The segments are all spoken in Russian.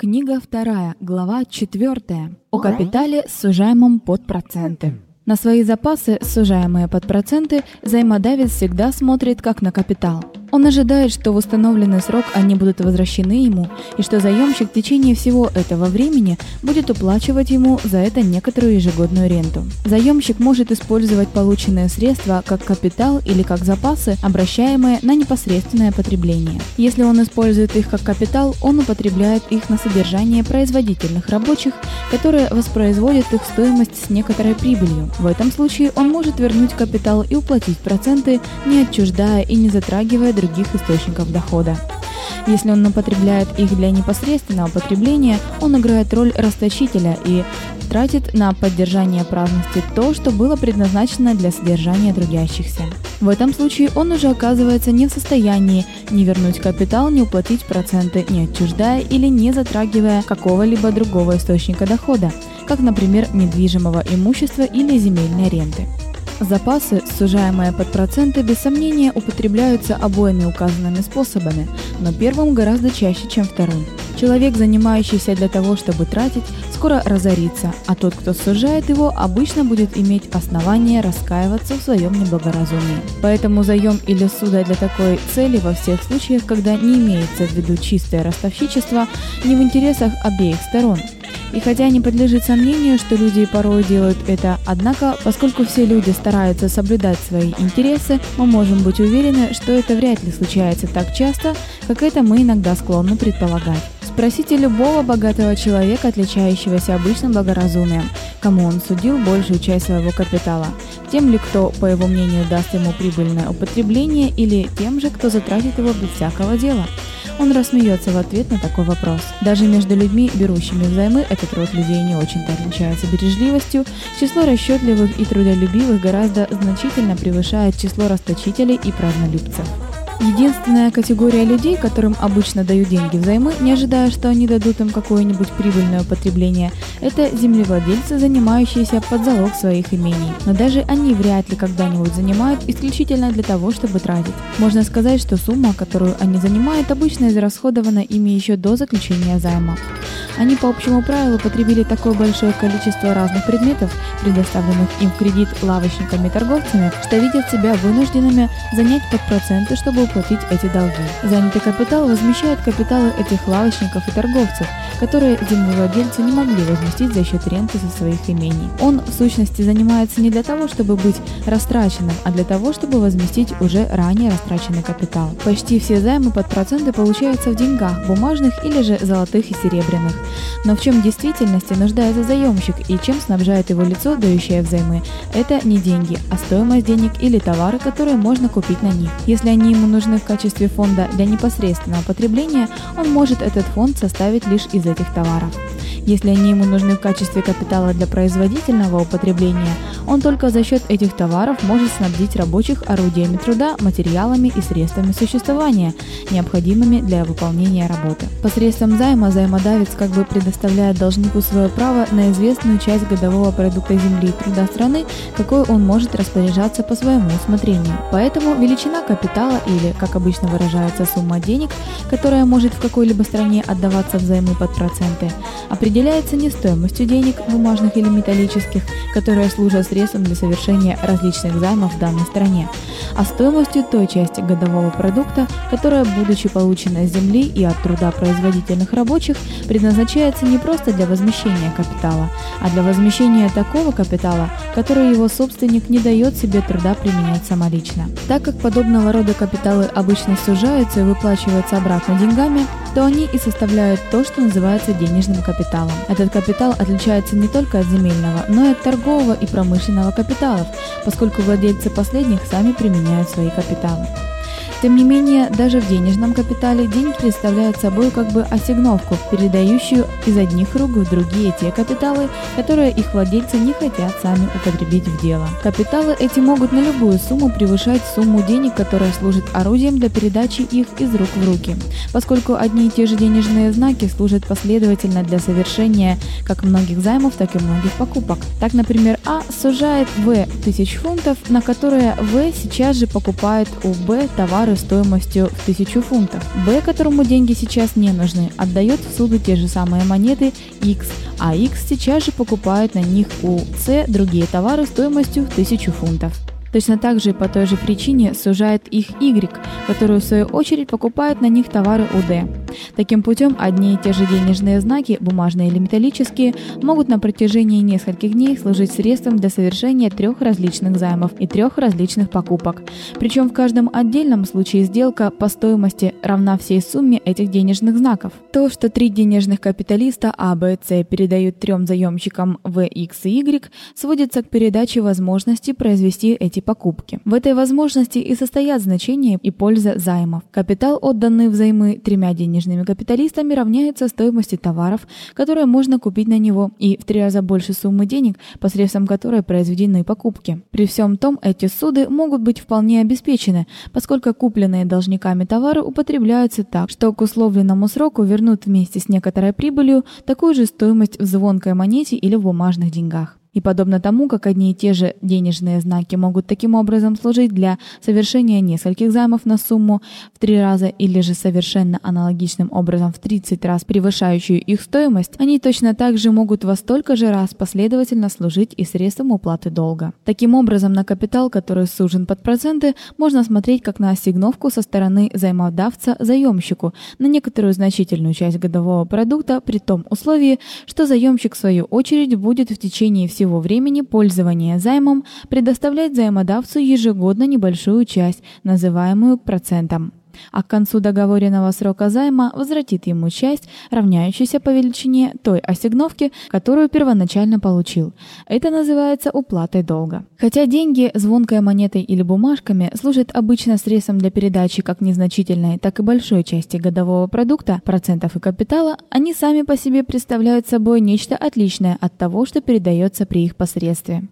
Книга 2, глава 4. О капитале, сужаемом под проценты. На свои запасы, сужаемые под проценты, взаимодавец всегда смотрит как на капитал. Он ожидает, что в установленный срок они будут возвращены ему, и что заемщик в течение всего этого времени будет уплачивать ему за это некоторую ежегодную ренту. Заемщик может использовать полученные средства как капитал или как запасы, обращаемые на непосредственное потребление. Если он использует их как капитал, он употребляет их на содержание производительных рабочих, которые воспроизводят их стоимость с некоторой прибылью. В этом случае он может вернуть капитал и уплатить проценты, не отчуждая и не затрагивая других источников дохода. Если он употребляет их для непосредственного потребления, он играет роль расточителя и тратит на поддержание праздности то, что было предназначено для содержания трудящихся. В этом случае он уже оказывается не в состоянии не вернуть капитал, не уплатить проценты, не отчуждая или не затрагивая какого-либо другого источника дохода, как, например, недвижимого имущества или земельной ренты. Запасы, сужаемые под проценты, без сомнения употребляются обоими указанными способами, но первым гораздо чаще, чем вторым. Человек, занимающийся для того, чтобы тратить, скоро разорится, а тот, кто сужает его, обычно будет иметь основание раскаиваться в своем неблагоразумии. Поэтому заем или суда для такой цели во всех случаях, когда не имеется в виду чистое ростовщичество, не в интересах обеих сторон – и хотя не подлежит сомнению, что люди порой делают это, однако, поскольку все люди стараются соблюдать свои интересы, мы можем быть уверены, что это вряд ли случается так часто, как это мы иногда склонны предполагать. Спросите любого богатого человека, отличающегося обычным благоразумием, кому он судил большую часть своего капитала. Тем ли, кто, по его мнению, даст ему прибыльное употребление, или тем же, кто затратит его без всякого дела. Он рассмеется в ответ на такой вопрос. Даже между людьми, берущими взаймы, этот род людей не очень-то отличается бережливостью. Число расчетливых и трудолюбивых гораздо значительно превышает число расточителей и празднолюбцев. Единственная категория людей, которым обычно дают деньги взаймы, не ожидая, что они дадут им какое-нибудь прибыльное употребление, это землевладельцы, занимающиеся под залог своих имений. Но даже они вряд ли когда-нибудь занимают исключительно для того, чтобы тратить. Можно сказать, что сумма, которую они занимают, обычно израсходована ими еще до заключения займа. Они по общему правилу потребили такое большое количество разных предметов, предоставленных им в кредит лавочниками и торговцами, что видят себя вынужденными занять под проценты, чтобы уплатить эти долги. Занятый капитал возмещает капиталы этих лавочников и торговцев, которые землевладельцы не могли возместить за счет ренты со своих имений. Он, в сущности, занимается не для того, чтобы быть растраченным, а для того, чтобы возместить уже ранее растраченный капитал. Почти все займы под проценты получаются в деньгах, бумажных или же золотых и серебряных. Но в чем в действительности нуждается заемщик и чем снабжает его лицо, дающее взаймы, это не деньги, а стоимость денег или товары, которые можно купить на них. Если они ему нужны в качестве фонда для непосредственного потребления, он может этот фонд составить лишь из этих товаров. Если они ему нужны в качестве капитала для производительного употребления, он только за счет этих товаров может снабдить рабочих орудиями труда, материалами и средствами существования, необходимыми для выполнения работы. Посредством займа займодавец как бы предоставляет должнику свое право на известную часть годового продукта земли и труда страны, какой он может распоряжаться по своему усмотрению. Поэтому величина капитала или, как обычно выражается, сумма денег, которая может в какой-либо стране отдаваться взаймы под проценты, определяется не стоимостью денег, бумажных или металлических, которые служат средством для совершения различных займов в данной стране, а стоимостью той части годового продукта, которая, будучи получена с земли и от труда производительных рабочих, предназначается не просто для возмещения капитала, а для возмещения такого капитала, который его собственник не дает себе труда применять самолично. Так как подобного рода капиталы обычно сужаются и выплачиваются обратно деньгами, то они и составляют то, что называется денежным капиталом. Этот капитал отличается не только от земельного, но и от торгового и промышленного капиталов, поскольку владельцы последних сами применяют свои капиталы. Тем не менее, даже в денежном капитале деньги представляют собой как бы ассигновку, передающую из одних рук в другие те капиталы, которые их владельцы не хотят сами употребить в дело. Капиталы эти могут на любую сумму превышать сумму денег, которая служит орудием для передачи их из рук в руки, поскольку одни и те же денежные знаки служат последовательно для совершения как многих займов, так и многих покупок. Так, например, А сужает В тысяч фунтов, на которые В сейчас же покупает у Б товар товары стоимостью в 1000 фунтов. Б, которому деньги сейчас не нужны, отдает в суду те же самые монеты X, а X сейчас же покупает на них у С другие товары стоимостью в 1000 фунтов. Точно так же и по той же причине сужает их Y, который в свою очередь покупает на них товары у D. Таким путем одни и те же денежные знаки, бумажные или металлические, могут на протяжении нескольких дней служить средством для совершения трех различных займов и трех различных покупок. Причем в каждом отдельном случае сделка по стоимости равна всей сумме этих денежных знаков. То, что три денежных капиталиста А, Б, С передают трем заемщикам В, X и Y, сводится к передаче возможности произвести эти покупки. В этой возможности и состоят значение и польза займов. Капитал, отданный взаймы тремя денежными капиталистами, равняется стоимости товаров, которые можно купить на него, и в три раза больше суммы денег, посредством которой произведены покупки. При всем том, эти суды могут быть вполне обеспечены, поскольку купленные должниками товары употребляются так, что к условленному сроку вернут вместе с некоторой прибылью такую же стоимость в звонкой монете или в бумажных деньгах. И подобно тому, как одни и те же денежные знаки могут таким образом служить для совершения нескольких займов на сумму в три раза или же совершенно аналогичным образом в 30 раз превышающую их стоимость, они точно так же могут во столько же раз последовательно служить и средством уплаты долга. Таким образом, на капитал, который сужен под проценты, можно смотреть как на ассигновку со стороны займодавца заемщику на некоторую значительную часть годового продукта при том условии, что заемщик в свою очередь будет в течение всего всего времени пользования займом предоставлять займодавцу ежегодно небольшую часть, называемую процентом а к концу договоренного срока займа возвратит ему часть, равняющуюся по величине той ассигновки, которую первоначально получил. Это называется уплатой долга. Хотя деньги звонкой монетой или бумажками служат обычно средством для передачи как незначительной, так и большой части годового продукта, процентов и капитала, они сами по себе представляют собой нечто отличное от того, что передается при их посредстве.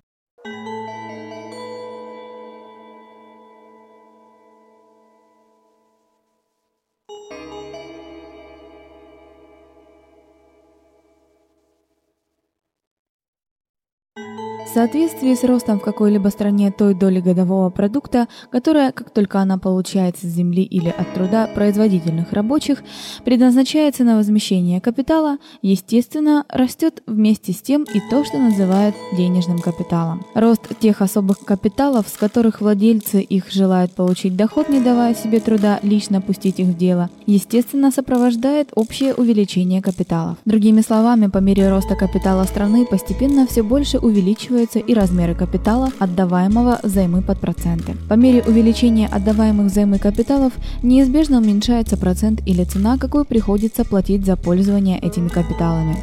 Соответствии с ростом в какой-либо стране той доли годового продукта, которая, как только она получается с земли или от труда производительных рабочих, предназначается на возмещение капитала, естественно, растет вместе с тем и то, что называют денежным капиталом. Рост тех особых капиталов, с которых владельцы их желают получить доход, не давая себе труда лично пустить их в дело, естественно, сопровождает общее увеличение капиталов. Другими словами, по мере роста капитала страны постепенно все больше увеличивается увеличиваются и размеры капитала, отдаваемого взаймы под проценты. По мере увеличения отдаваемых взаймы капиталов неизбежно уменьшается процент или цена, какую приходится платить за пользование этими капиталами.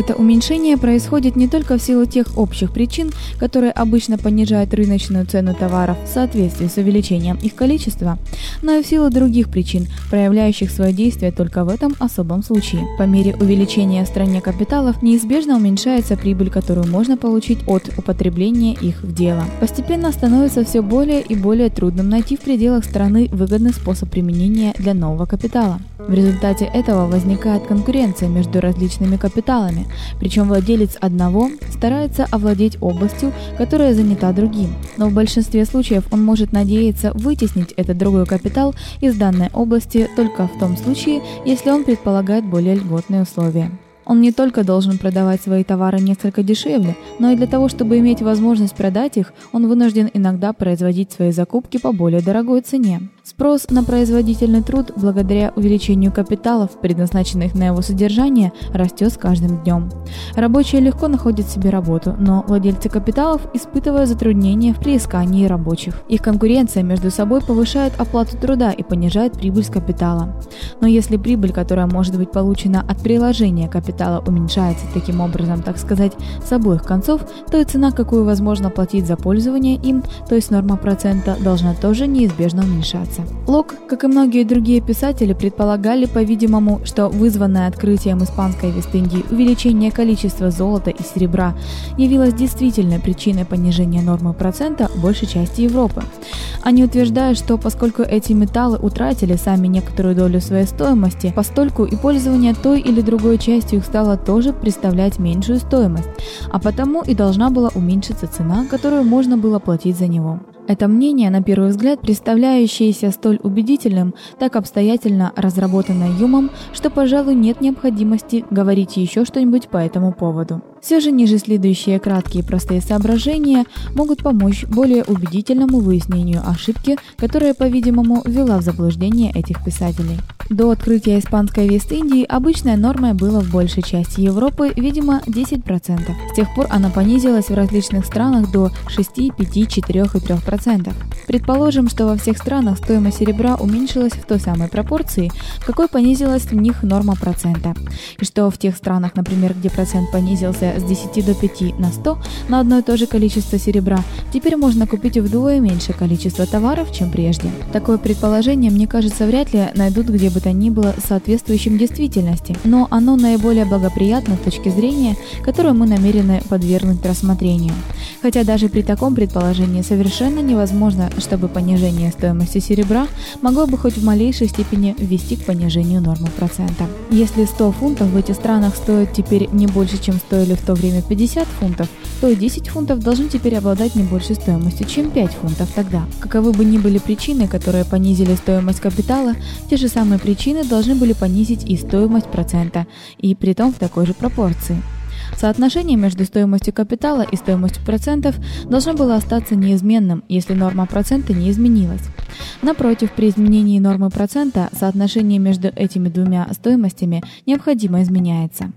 Это уменьшение происходит не только в силу тех общих причин, которые обычно понижают рыночную цену товаров в соответствии с увеличением их количества, но и в силу других причин, проявляющих свое действие только в этом особом случае. По мере увеличения в стране капиталов неизбежно уменьшается прибыль, которую можно получить от употребления их в дело. Постепенно становится все более и более трудным найти в пределах страны выгодный способ применения для нового капитала. В результате этого возникает конкуренция между различными капиталами, причем владелец одного старается овладеть областью, которая занята другим, но в большинстве случаев он может надеяться вытеснить этот другой капитал из данной области только в том случае, если он предполагает более льготные условия. Он не только должен продавать свои товары несколько дешевле, но и для того, чтобы иметь возможность продать их, он вынужден иногда производить свои закупки по более дорогой цене. Спрос на производительный труд благодаря увеличению капиталов, предназначенных на его содержание, растет с каждым днем. Рабочие легко находят себе работу, но владельцы капиталов испытывают затруднения в приискании рабочих. Их конкуренция между собой повышает оплату труда и понижает прибыль с капитала. Но если прибыль, которая может быть получена от приложения капитала, уменьшается таким образом, так сказать, с обоих концов, то и цена, какую возможно платить за пользование им, то есть норма процента, должна тоже неизбежно уменьшаться месяца. Лок, как и многие другие писатели, предполагали, по-видимому, что вызванное открытием испанской Вест-Индии увеличение количества золота и серебра явилось действительной причиной понижения нормы процента большей части Европы. Они утверждают, что поскольку эти металлы утратили сами некоторую долю своей стоимости, постольку и пользование той или другой частью их стало тоже представлять меньшую стоимость, а потому и должна была уменьшиться цена, которую можно было платить за него. Это мнение, на первый взгляд, представляющееся столь убедительным, так обстоятельно разработанное Юмом, что, пожалуй, нет необходимости говорить еще что-нибудь по этому поводу. Все же ниже следующие краткие простые соображения могут помочь более убедительному выяснению ошибки, которая, по-видимому, ввела в заблуждение этих писателей. До открытия испанской Вест-Индии обычная норма была в большей части Европы, видимо, 10%. С тех пор она понизилась в различных странах до 6, 5, 4 и 3%. Предположим, что во всех странах стоимость серебра уменьшилась в той самой пропорции, какой понизилась в них норма процента. И что в тех странах, например, где процент понизился с 10 до 5 на 100 на одно и то же количество серебра, теперь можно купить вдвое меньше количество товаров, чем прежде. Такое предположение, мне кажется, вряд ли найдут где бы то ни было соответствующим действительности, но оно наиболее благоприятно с точки зрения, которую мы намерены подвергнуть рассмотрению. Хотя даже при таком предположении совершенно невозможно, чтобы понижение стоимости серебра могло бы хоть в малейшей степени ввести к понижению нормы процента. Если 100 фунтов в этих странах стоят теперь не больше, чем стоили в то время 50 фунтов, то и 10 фунтов должны теперь обладать не большей стоимостью, чем 5 фунтов тогда. Каковы бы ни были причины, которые понизили стоимость капитала, те же самые причины должны были понизить и стоимость процента, и при том в такой же пропорции. Соотношение между стоимостью капитала и стоимостью процентов должно было остаться неизменным, если норма процента не изменилась. Напротив, при изменении нормы процента соотношение между этими двумя стоимостями необходимо изменяется.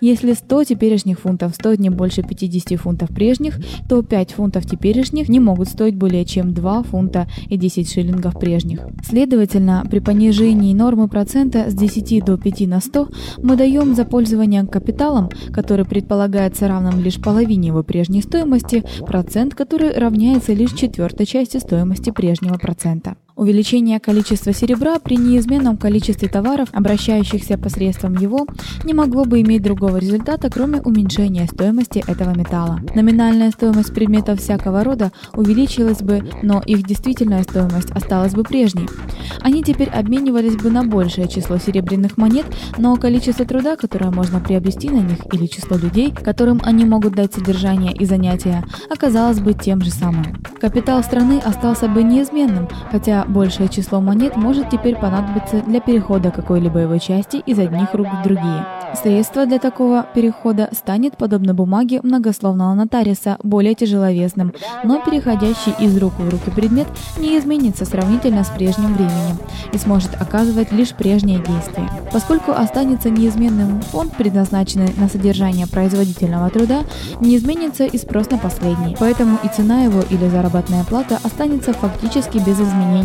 Если 100 теперешних фунтов стоит не больше 50 фунтов прежних, то 5 фунтов теперешних не могут стоить более чем 2 фунта и 10 шиллингов прежних. Следовательно, при понижении нормы процента с 10 до 5 на 100 мы даем за пользование капиталом, который предполагается равным лишь половине его прежней стоимости, процент, который равняется лишь четвертой части стоимости прежнего процента. Увеличение количества серебра при неизменном количестве товаров, обращающихся посредством его, не могло бы иметь другого результата, кроме уменьшения стоимости этого металла. Номинальная стоимость предметов всякого рода увеличилась бы, но их действительная стоимость осталась бы прежней. Они теперь обменивались бы на большее число серебряных монет, но количество труда, которое можно приобрести на них, или число людей, которым они могут дать содержание и занятия, оказалось бы тем же самым. Капитал страны остался бы неизменным, хотя большее число монет может теперь понадобиться для перехода какой-либо его части из одних рук в другие. Средство для такого перехода станет, подобно бумаге многословного нотариуса, более тяжеловесным, но переходящий из рук в руки предмет не изменится сравнительно с прежним временем и сможет оказывать лишь прежнее действие. Поскольку останется неизменным фонд, предназначенный на содержание производительного труда, не изменится и спрос на последний. Поэтому и цена его или заработная плата останется фактически без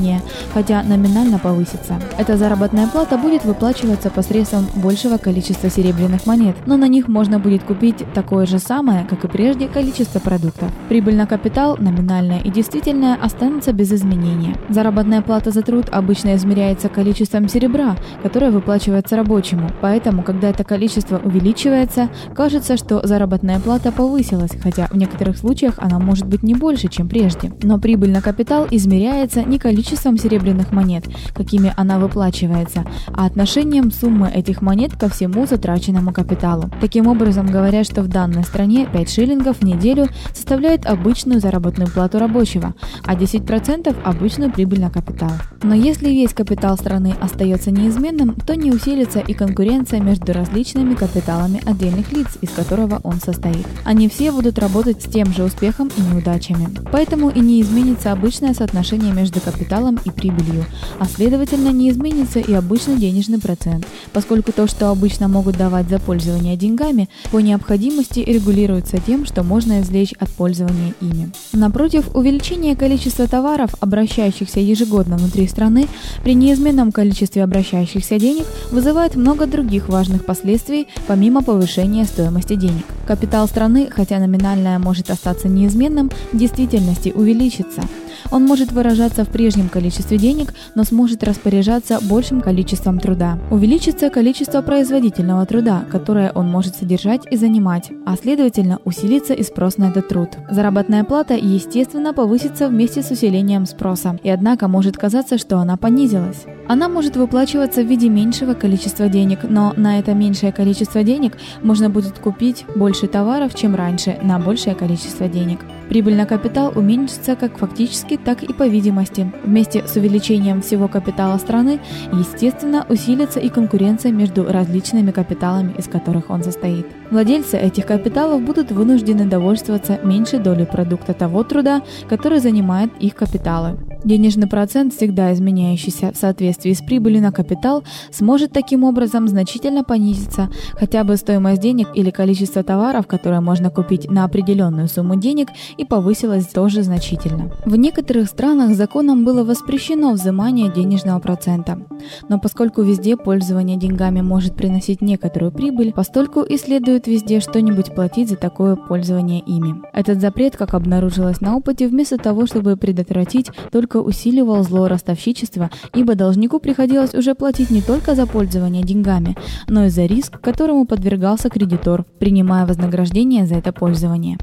изменения, хотя номинально повысится. Эта заработная плата будет выплачиваться посредством большего количества серебряных монет, но на них можно будет купить такое же самое, как и прежде, количество продуктов. Прибыль на капитал, номинальная и действительная, останется без изменения. Заработная плата за труд обычно измеряется количеством серебра, которое выплачивается рабочему, поэтому, когда это количество увеличивается, кажется, что заработная плата повысилась, хотя в некоторых случаях она может быть не больше, чем прежде. Но прибыль на капитал измеряется не количеством серебряных монет, какими она выплачивается, а отношением суммы этих монет ко всему затраченному капиталу. Таким образом, говорят, что в данной стране 5 шиллингов в неделю составляет обычную заработную плату рабочего, а 10% обычную прибыль на капитал. Но если весь капитал страны остается неизменным, то не усилится и конкуренция между различными капиталами отдельных лиц, из которого он состоит. Они все будут работать с тем же успехом и неудачами. Поэтому и не изменится обычное соотношение между капиталом и прибылью, а следовательно не изменится и обычный денежный процент, поскольку то, что обычно могут давать за пользование деньгами, по необходимости регулируется тем, что можно извлечь от пользования ими. Напротив, увеличение количества товаров, обращающихся ежегодно внутри страны, при неизменном количестве обращающихся денег, вызывает много других важных последствий, помимо повышения стоимости денег. Капитал страны, хотя номинальная может остаться неизменным, в действительности увеличится – он может выражаться в прежнем количестве денег, но сможет распоряжаться большим количеством труда. Увеличится количество производительного труда, которое он может содержать и занимать, а следовательно усилится и спрос на этот труд. Заработная плата, естественно, повысится вместе с усилением спроса, и однако может казаться, что она понизилась. Она может выплачиваться в виде меньшего количества денег, но на это меньшее количество денег можно будет купить больше товаров, чем раньше, на большее количество денег. Прибыль на капитал уменьшится как фактически так и по видимости. Вместе с увеличением всего капитала страны, естественно, усилится и конкуренция между различными капиталами, из которых он состоит. Владельцы этих капиталов будут вынуждены довольствоваться меньшей долей продукта того труда, который занимает их капиталы. Денежный процент, всегда изменяющийся в соответствии с прибылью на капитал, сможет таким образом значительно понизиться, хотя бы стоимость денег или количество товаров, которые можно купить на определенную сумму денег, и повысилось тоже значительно. В некоторых странах законом было воспрещено взимание денежного процента. Но поскольку везде пользование деньгами может приносить некоторую прибыль, постольку и следует везде что-нибудь платить за такое пользование ими. Этот запрет, как обнаружилось на опыте, вместо того, чтобы предотвратить, только усиливал зло ростовщичества, ибо должнику приходилось уже платить не только за пользование деньгами, но и за риск, которому подвергался кредитор, принимая вознаграждение за это пользование.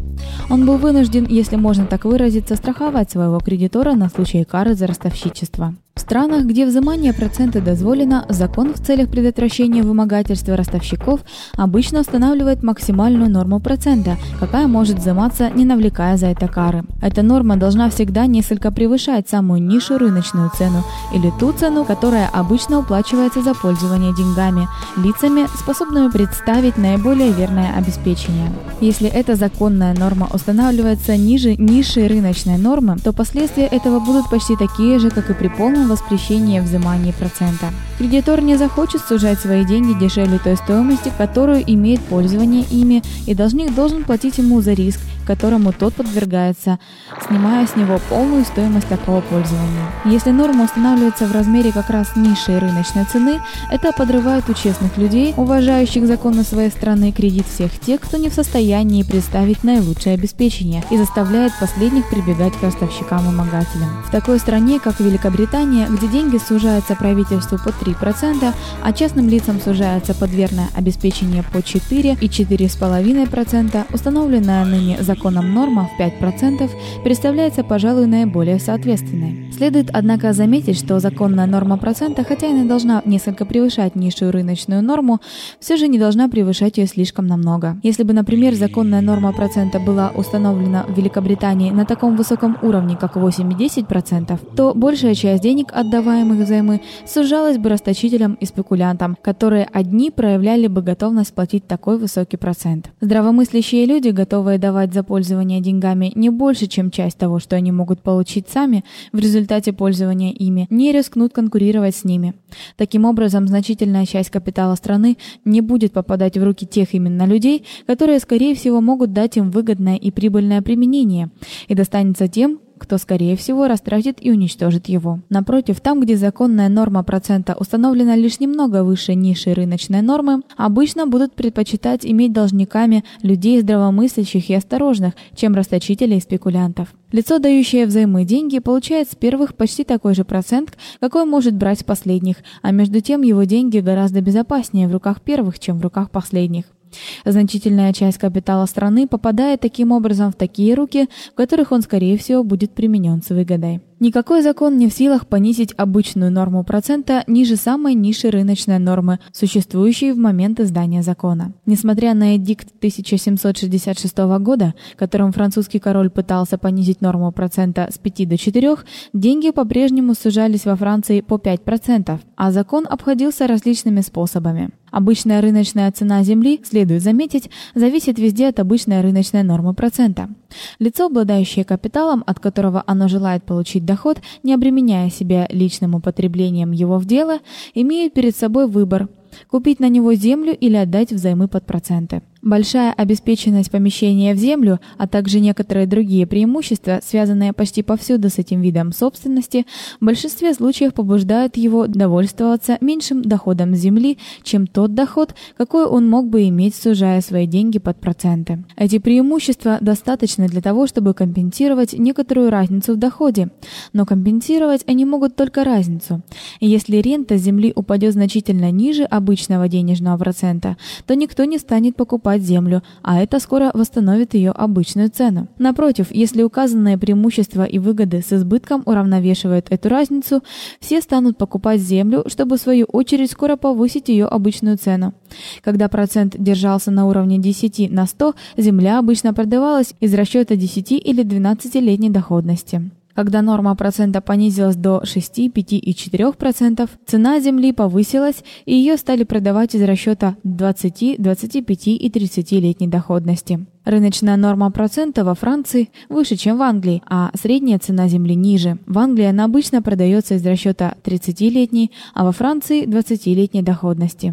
Он был вынужден, если можно так выразиться, страховать своего кредитора на случай кары за ростовщичество. Странах, где взимание процента дозволено, закон в целях предотвращения вымогательства ростовщиков обычно устанавливает максимальную норму процента, какая может взиматься, не навлекая за это кары. Эта норма должна всегда несколько превышать самую низшую рыночную цену или ту цену, которая обычно уплачивается за пользование деньгами лицами, способными представить наиболее верное обеспечение. Если эта законная норма устанавливается ниже низшей рыночной нормы, то последствия этого будут почти такие же, как и при полном полном воспрещении взимания процента. Кредитор не захочет сужать свои деньги дешевле той стоимости, которую имеет пользование ими, и должник должен платить ему за риск, которому тот подвергается, снимая с него полную стоимость такого пользования. Если норма устанавливается в размере как раз низшей рыночной цены, это подрывает у честных людей, уважающих законы своей страны, кредит всех тех, кто не в состоянии представить наилучшее обеспечение и заставляет последних прибегать к ростовщикам-вымогателям. В такой стране, как Великобритания, где деньги сужаются правительству по 3%, а частным лицам сужается подверное обеспечение по 4 и 4,5%, установленная ныне законом норма в 5%, представляется, пожалуй, наиболее соответственной. Следует, однако, заметить, что законная норма процента, хотя и не должна несколько превышать низшую рыночную норму, все же не должна превышать ее слишком намного. Если бы, например, законная норма процента была установлена в Великобритании на таком высоком уровне, как 8-10%, то большая часть денег отдаваемых взаймы, сужалась бы расточителям и спекулянтам, которые одни проявляли бы готовность платить такой высокий процент. Здравомыслящие люди, готовые давать за пользование деньгами не больше, чем часть того, что они могут получить сами в результате пользования ими, не рискнут конкурировать с ними. Таким образом, значительная часть капитала страны не будет попадать в руки тех именно людей, которые, скорее всего, могут дать им выгодное и прибыльное применение, и достанется тем, кто, скорее всего, растратит и уничтожит его. Напротив, там, где законная норма процента установлена лишь немного выше низшей рыночной нормы, обычно будут предпочитать иметь должниками людей здравомыслящих и осторожных, чем расточителей и спекулянтов. Лицо, дающее взаймы деньги, получает с первых почти такой же процент, какой может брать с последних, а между тем его деньги гораздо безопаснее в руках первых, чем в руках последних. Значительная часть капитала страны попадает таким образом в такие руки, в которых он, скорее всего, будет применен с выгодой. Никакой закон не в силах понизить обычную норму процента ниже самой низшей рыночной нормы, существующей в момент издания закона. Несмотря на эдикт 1766 года, которым французский король пытался понизить норму процента с 5 до 4, деньги по-прежнему сужались во Франции по 5%, а закон обходился различными способами. Обычная рыночная цена земли, следует заметить, зависит везде от обычной рыночной нормы процента. Лицо, обладающее капиталом, от которого оно желает получить доход, не обременяя себя личным употреблением его в дело, имеет перед собой выбор – купить на него землю или отдать взаймы под проценты. Большая обеспеченность помещения в землю, а также некоторые другие преимущества, связанные почти повсюду с этим видом собственности, в большинстве случаев побуждают его довольствоваться меньшим доходом с земли, чем тот доход, какой он мог бы иметь, сужая свои деньги под проценты. Эти преимущества достаточны для того, чтобы компенсировать некоторую разницу в доходе, но компенсировать они могут только разницу. Если рента земли упадет значительно ниже обычного денежного процента, то никто не станет покупать покупать землю, а это скоро восстановит ее обычную цену. Напротив, если указанные преимущества и выгоды с избытком уравновешивают эту разницу, все станут покупать землю, чтобы в свою очередь скоро повысить ее обычную цену. Когда процент держался на уровне 10 на 100, земля обычно продавалась из расчета 10 или 12-летней доходности. Когда норма процента понизилась до 6, 5 и 4%, цена земли повысилась, и ее стали продавать из расчета 20, 25 и 30-летней доходности. Рыночная норма процента во Франции выше, чем в Англии, а средняя цена земли ниже. В Англии она обычно продается из расчета 30-летней, а во Франции 20-летней доходности.